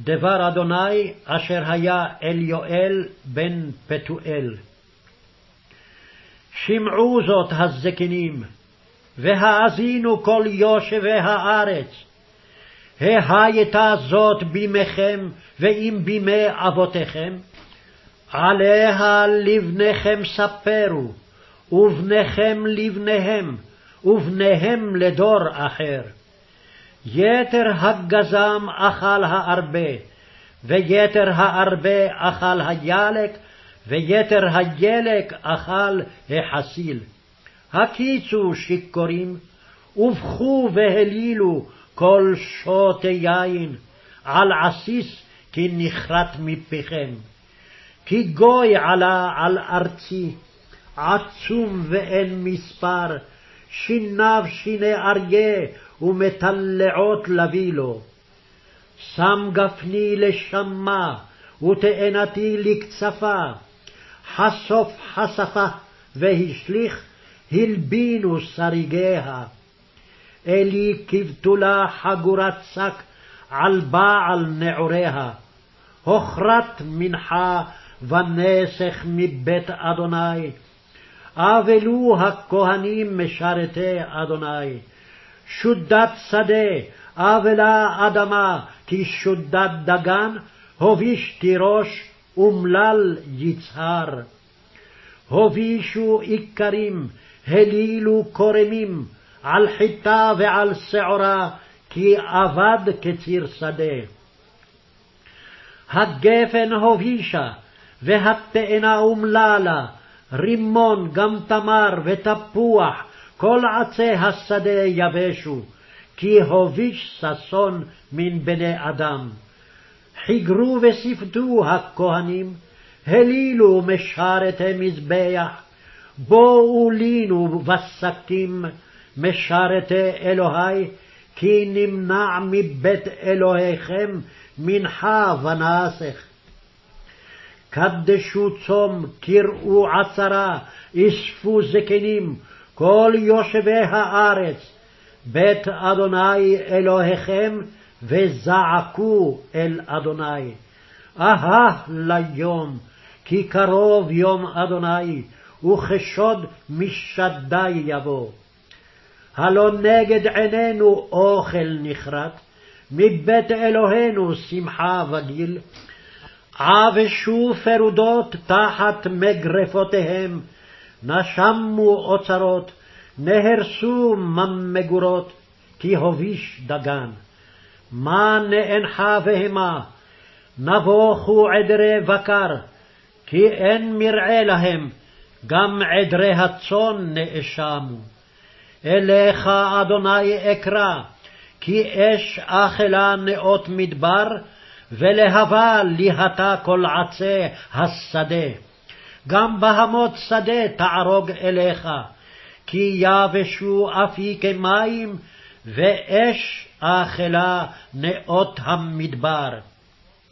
דבר אדוני אשר היה אל יואל בן פתואל. שמעו זאת הזקנים, והאזינו כל יושבי הארץ. ההייתה זאת בימיכם ואם בימי אבותיכם? עליה לבניכם ספרו, ובניכם לבניהם, ובניהם לדור אחר. יתר הגזם אכל הארבה, ויתר הארבה אכל הילק, ויתר הילק אכל החסיל. הקיצו שיכורים, ובכו והלילו כל שותי יין, על עסיס כי נכרת מפיכם. כי גוי עלה על ארצי, עצום ואין מספר, שיניו שיני אריה, ומטלעות לביא לו. שם גפני לשמה, ותאנתי לקצפה, חשוף חשפה, והשליך, הלבינו שריגיה. אלי כבתולה חגורת שק על בעל נעוריה, הוכרת מנחה ונסך מבית אדוני. אבלו הכהנים משרתי אדוני. שודת שדה, אבלה אדמה, כי שודת דגן, הוביש תירוש, אומלל יצהר. הובישו איכרים, הלילו כורמים, על חיטה ועל שעורה, כי אבד כציר שדה. הגפן הובישה, והתאנה אומללה, רימון גם תמר ותפוח, כל עצי השדה יבשו, כי הוביש ששון מן בני אדם. חיגרו וספדו הכהנים, הלילו משרתי מזבח, בואו לינו בשקים משרתי אלוהי, כי נמנע מבית אלוהיכם מנחה ונסך. קדשו צום, קראו עצרה, אספו זקנים, כל יושבי הארץ, בית אדוני אלוהיכם, וזעקו אל אדוני. אהה ליום, כי קרוב יום אדוני, וכשוד משדי יבוא. הלא נגד עינינו אוכל נכרת, מבית אלוהינו שמחה וגיל. עבשו פרודות תחת מגרפותיהם, נשמו אוצרות, נהרסו ממגורות, כי הוביש דגן. מה נאנחה בהמה, נבוכו עדרי בקר, כי אין מרעה להם, גם עדרי הצאן נאשמו. אליך, אדוני, אקרא, כי אש אכלה נאות מדבר, ולהבה ליהתה כל עצי השדה. גם בהמות שדה תערוג אליך, כי יבשו אפיקי מים, ואש אכלה נאות המדבר.